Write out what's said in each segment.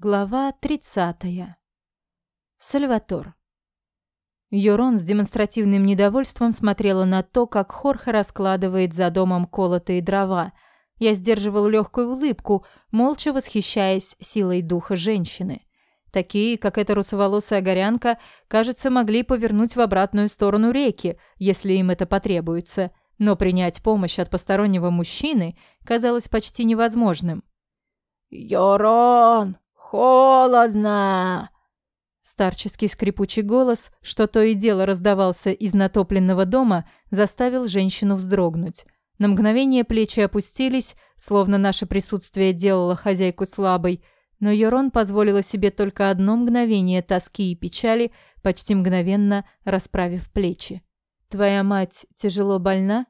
Глава 30. Сальватор. Йорон с демонстративным недовольством смотрела на то, как Хорхе раскладывает за домом колотые дрова. Я сдерживал легкую улыбку, молча восхищаясь силой духа женщины. Такие, как эта русоволосая горянка, кажется, могли повернуть в обратную сторону реки, если им это потребуется, но принять помощь от постороннего мужчины казалось почти невозможным. «Йорон!» «Холодно!» Старческий скрипучий голос, что то и дело раздавался из натопленного дома, заставил женщину вздрогнуть. На мгновение плечи опустились, словно наше присутствие делало хозяйку слабой, но Йорон позволила себе только одно мгновение тоски и печали, почти мгновенно расправив плечи. «Твоя мать тяжело больна?»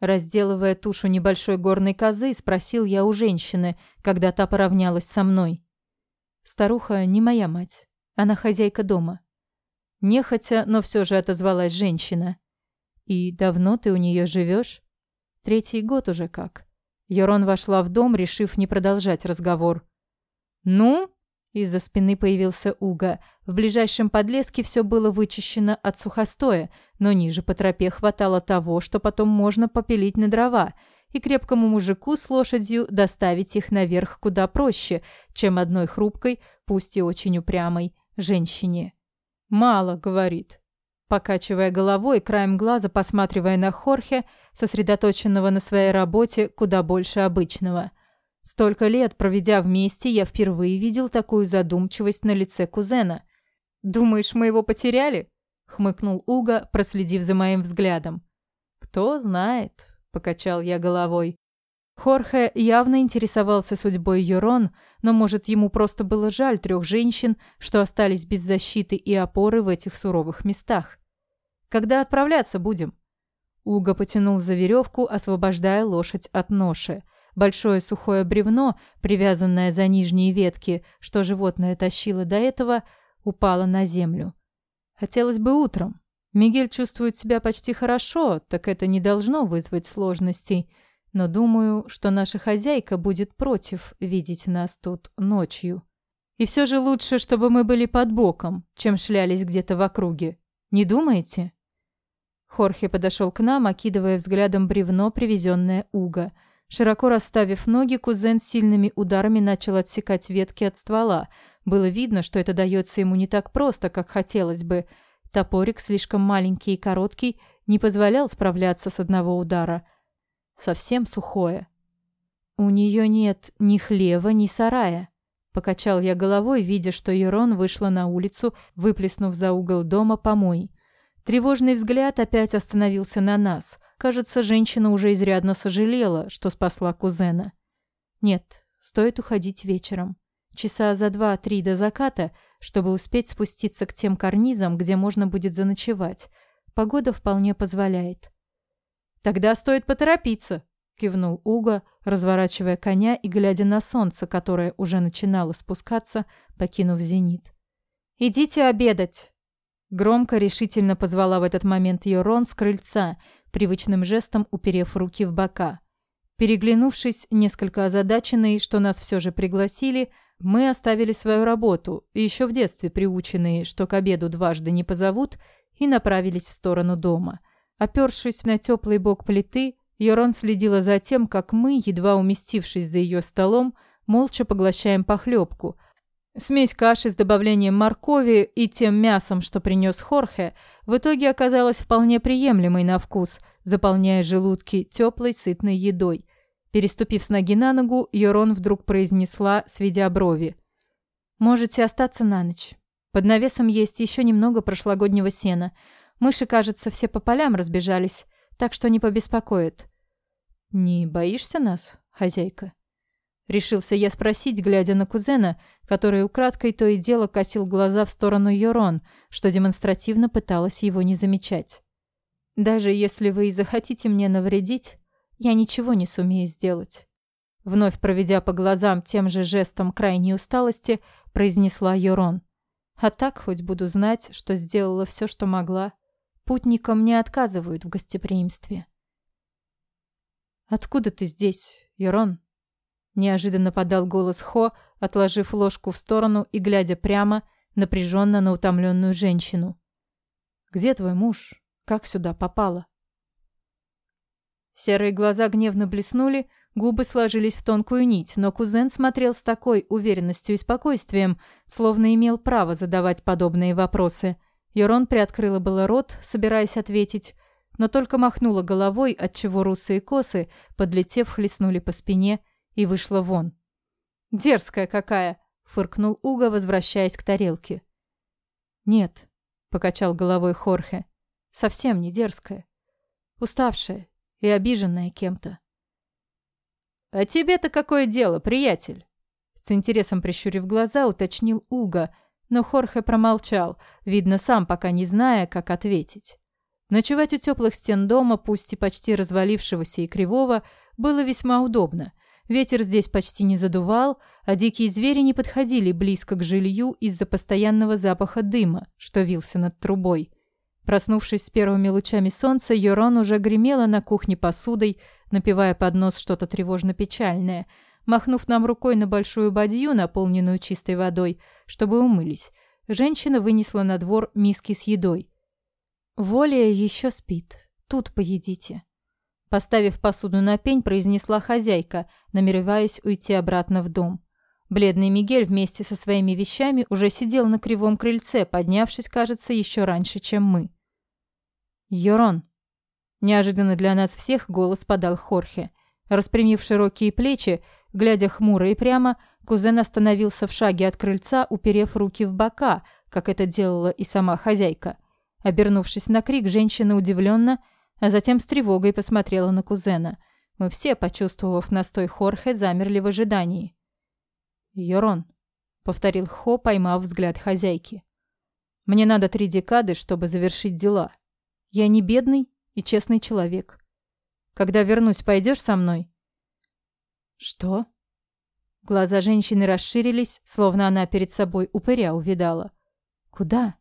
Разделывая тушу небольшой горной козы, спросил я у женщины, когда та поравнялась со мной. Старуха не моя мать. Она хозяйка дома. Нехотя, но все же отозвалась женщина. И давно ты у нее живешь? Третий год уже как. Йорон вошла в дом, решив не продолжать разговор. «Ну?» Из-за спины появился Уга. В ближайшем подлеске все было вычищено от сухостоя, но ниже по тропе хватало того, что потом можно попилить на дрова – и крепкому мужику с лошадью доставить их наверх куда проще, чем одной хрупкой, пусть и очень упрямой, женщине. «Мало», — говорит. Покачивая головой, краем глаза посматривая на Хорхе, сосредоточенного на своей работе куда больше обычного. Столько лет проведя вместе, я впервые видел такую задумчивость на лице кузена. «Думаешь, мы его потеряли?» — хмыкнул Уга, проследив за моим взглядом. «Кто знает», покачал я головой. Хорхе явно интересовался судьбой Юрон, но, может, ему просто было жаль трех женщин, что остались без защиты и опоры в этих суровых местах. «Когда отправляться будем?» Уга потянул за веревку, освобождая лошадь от ноши. Большое сухое бревно, привязанное за нижние ветки, что животное тащило до этого, упало на землю. Хотелось бы утром. Мигель чувствует себя почти хорошо, так это не должно вызвать сложностей. Но думаю, что наша хозяйка будет против видеть нас тут ночью. И все же лучше, чтобы мы были под боком, чем шлялись где-то в округе. Не думаете? Хорхе подошел к нам, окидывая взглядом бревно, привезенное Уга. Широко расставив ноги, кузен сильными ударами начал отсекать ветки от ствола. Было видно, что это дается ему не так просто, как хотелось бы – Топорик, слишком маленький и короткий, не позволял справляться с одного удара. Совсем сухое. «У нее нет ни хлева, ни сарая», — покачал я головой, видя, что Юрон вышла на улицу, выплеснув за угол дома помой. Тревожный взгляд опять остановился на нас. Кажется, женщина уже изрядно сожалела, что спасла кузена. «Нет, стоит уходить вечером. Часа за два-три до заката чтобы успеть спуститься к тем карнизам, где можно будет заночевать. Погода вполне позволяет. «Тогда стоит поторопиться», — кивнул Уго, разворачивая коня и глядя на солнце, которое уже начинало спускаться, покинув зенит. «Идите обедать!» Громко, решительно позвала в этот момент Йорон с крыльца, привычным жестом уперев руки в бока. Переглянувшись, несколько озадаченные, что нас все же пригласили, — мы оставили свою работу, еще в детстве приученные, что к обеду дважды не позовут, и направились в сторону дома. Опершись на теплый бок плиты, Йорон следила за тем, как мы, едва уместившись за ее столом, молча поглощаем похлебку. Смесь каши с добавлением моркови и тем мясом, что принес Хорхе, в итоге оказалась вполне приемлемой на вкус, заполняя желудки теплой сытной едой – Переступив с ноги на ногу, Йорон вдруг произнесла, сведя брови. «Можете остаться на ночь. Под навесом есть еще немного прошлогоднего сена. Мыши, кажется, все по полям разбежались, так что не побеспокоит». «Не боишься нас, хозяйка?» Решился я спросить, глядя на кузена, который украдкой то и дело косил глаза в сторону Йорон, что демонстративно пыталась его не замечать. «Даже если вы и захотите мне навредить, я ничего не сумею сделать. Вновь проведя по глазам тем же жестом крайней усталости, произнесла Йорон. А так хоть буду знать, что сделала все, что могла. Путникам не отказывают в гостеприимстве. «Откуда ты здесь, Йорон?» Неожиданно подал голос Хо, отложив ложку в сторону и глядя прямо, напряженно на утомленную женщину. «Где твой муж? Как сюда попала?» Серые глаза гневно блеснули, губы сложились в тонкую нить, но кузен смотрел с такой уверенностью и спокойствием, словно имел право задавать подобные вопросы. Йорон приоткрыла было рот, собираясь ответить, но только махнула головой, отчего русые косы, подлетев, хлестнули по спине и вышла вон. «Дерзкая какая!» — фыркнул Уга, возвращаясь к тарелке. «Нет», — покачал головой Хорхе, — «совсем не дерзкая. Уставшая и обиженная кем-то». «А тебе-то какое дело, приятель?» С интересом прищурив глаза, уточнил Уга, но Хорхе промолчал, видно, сам пока не зная, как ответить. Ночевать у теплых стен дома, пусть и почти развалившегося и кривого, было весьма удобно. Ветер здесь почти не задувал, а дикие звери не подходили близко к жилью из-за постоянного запаха дыма, что вился над трубой. Проснувшись с первыми лучами солнца, Йорон уже гремела на кухне посудой, напивая под нос что-то тревожно-печальное, махнув нам рукой на большую бадью, наполненную чистой водой, чтобы умылись. Женщина вынесла на двор миски с едой. «Воля еще спит. Тут поедите». Поставив посуду на пень, произнесла хозяйка, намереваясь уйти обратно в дом. Бледный Мигель вместе со своими вещами уже сидел на кривом крыльце, поднявшись, кажется, еще раньше, чем мы. «Йорон!» Неожиданно для нас всех голос подал Хорхе. Распрямив широкие плечи, глядя хмуро и прямо, кузен остановился в шаге от крыльца, уперев руки в бока, как это делала и сама хозяйка. Обернувшись на крик, женщина удивленно, а затем с тревогой посмотрела на кузена. Мы все, почувствовав настой Хорхе, замерли в ожидании. «Йорон», — повторил Хо, поймав взгляд хозяйки. «Мне надо три декады, чтобы завершить дела. Я не бедный и честный человек. Когда вернусь, пойдешь со мной?» «Что?» Глаза женщины расширились, словно она перед собой упыря увидала. «Куда?»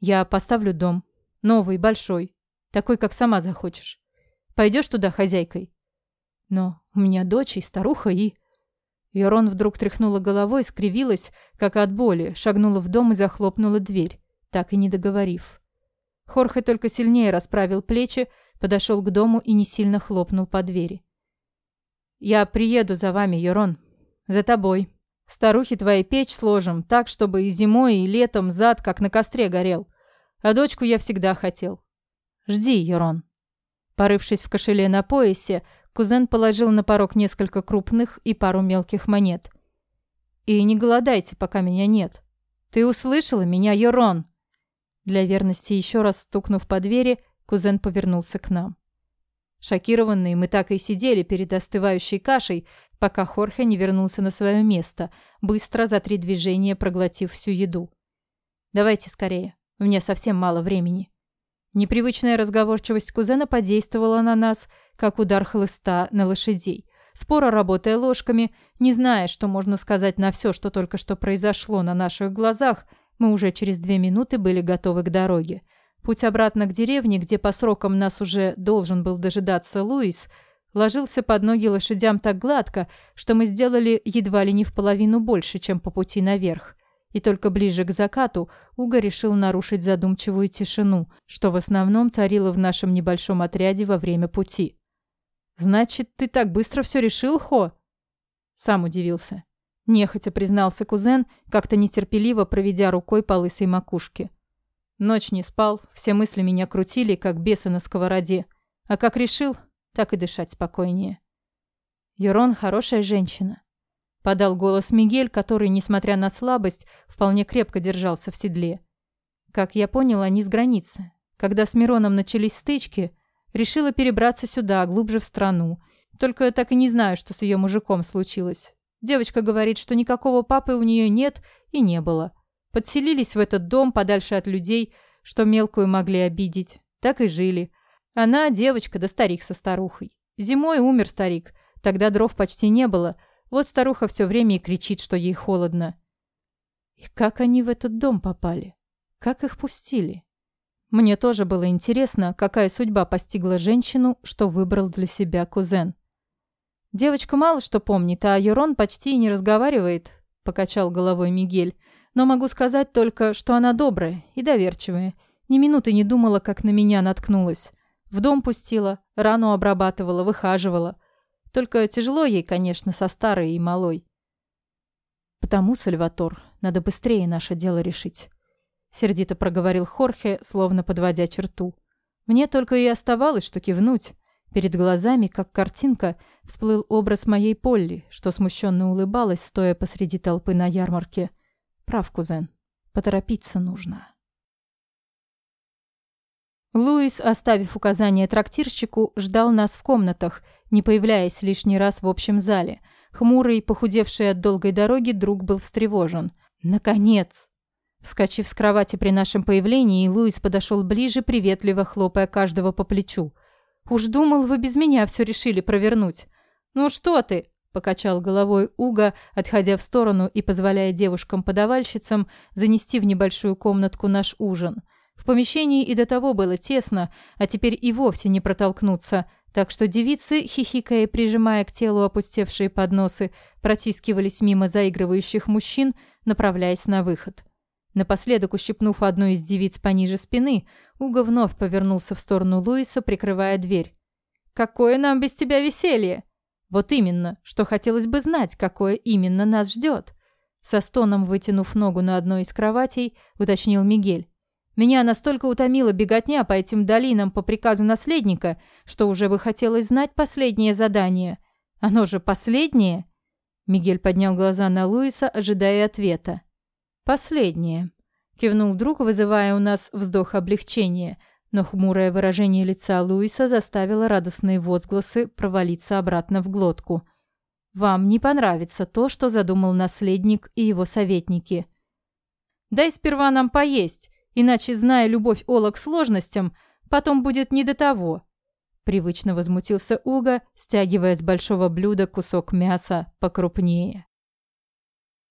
Я поставлю дом. Новый, большой. Такой, как сама захочешь. Пойдешь туда хозяйкой? Но у меня дочь и старуха и... Верон вдруг тряхнула головой, скривилась, как от боли, шагнула в дом и захлопнула дверь, так и не договорив. Хорхе только сильнее расправил плечи, подошел к дому и не сильно хлопнул по двери. «Я приеду за вами, Йорон. За тобой. Старухе твоей печь сложим, так, чтобы и зимой, и летом зад, как на костре, горел. А дочку я всегда хотел. Жди, Ерон». Порывшись в кошеле на поясе, кузен положил на порог несколько крупных и пару мелких монет. «И не голодайте, пока меня нет. Ты услышала меня, Ерон?» Для верности еще раз стукнув по двери, кузен повернулся к нам. Шокированные мы так и сидели перед остывающей кашей, пока Хорхе не вернулся на свое место, быстро за три движения проглотив всю еду. «Давайте скорее, у меня совсем мало времени». Непривычная разговорчивость кузена подействовала на нас, как удар хлыста на лошадей. Споро работая ложками, не зная, что можно сказать на все, что только что произошло на наших глазах, мы уже через две минуты были готовы к дороге. Путь обратно к деревне, где по срокам нас уже должен был дожидаться Луис – ложился под ноги лошадям так гладко, что мы сделали едва ли не в половину больше, чем по пути наверх. И только ближе к закату Уга решил нарушить задумчивую тишину, что в основном царило в нашем небольшом отряде во время пути. «Значит, ты так быстро все решил, Хо?» Сам удивился. Нехотя признался кузен, как-то нетерпеливо проведя рукой по лысой макушке. Ночь не спал, все мысли меня крутили, как бесы на сковороде. А как решил, так и дышать спокойнее. Юрон хорошая женщина. Подал голос Мигель, который, несмотря на слабость, вполне крепко держался в седле. Как я понял, они с границы. Когда с Мироном начались стычки, решила перебраться сюда, глубже в страну. Только я так и не знаю, что с ее мужиком случилось. Девочка говорит, что никакого папы у нее нет и не было. Подселились в этот дом подальше от людей, что мелкую могли обидеть. Так и жили. Она девочка, да старик со старухой. Зимой умер старик, тогда дров почти не было. Вот старуха все время и кричит, что ей холодно. И как они в этот дом попали? Как их пустили? Мне тоже было интересно, какая судьба постигла женщину, что выбрал для себя кузен. Девочка мало что помнит, а Юрон почти и не разговаривает. покачал головой Мигель. «Но могу сказать только, что она добрая и доверчивая. Ни минуты не думала, как на меня наткнулась. В дом пустила, рану обрабатывала, выхаживала. Только тяжело ей, конечно, со старой и малой. Потому, Сальватор, надо быстрее наше дело решить. Сердито проговорил Хорхе, словно подводя черту. Мне только и оставалось, что кивнуть. Перед глазами, как картинка, всплыл образ моей Полли, что смущенно улыбалась, стоя посреди толпы на ярмарке. Прав, кузен. Поторопиться нужно. Луис, оставив указание трактирщику, ждал нас в комнатах, не появляясь лишний раз в общем зале. Хмурый, похудевший от долгой дороги, друг был встревожен. «Наконец!» Вскочив с кровати при нашем появлении, Луис подошел ближе, приветливо хлопая каждого по плечу. «Уж думал, вы без меня все решили провернуть». «Ну что ты?» – покачал головой Уга, отходя в сторону и позволяя девушкам-подавальщицам занести в небольшую комнатку наш ужин. В помещении и до того было тесно, а теперь и вовсе не протолкнуться, так что девицы, хихикая и прижимая к телу опустевшие подносы, протискивались мимо заигрывающих мужчин, направляясь на выход. Напоследок, ущипнув одну из девиц пониже спины, Уга вновь повернулся в сторону Луиса, прикрывая дверь. «Какое нам без тебя веселье!» «Вот именно, что хотелось бы знать, какое именно нас ждет!» Со стоном вытянув ногу на одной из кроватей, уточнил Мигель. Меня настолько утомила беготня по этим долинам по приказу наследника, что уже бы хотелось знать последнее задание. Оно же последнее? Мигель поднял глаза на Луиса, ожидая ответа. «Последнее», — кивнул друг, вызывая у нас вздох облегчения, но хмурое выражение лица Луиса заставило радостные возгласы провалиться обратно в глотку. «Вам не понравится то, что задумал наследник и его советники». «Дай сперва нам поесть», Иначе, зная любовь Ола к сложностям, потом будет не до того. Привычно возмутился Уга, стягивая с большого блюда кусок мяса покрупнее.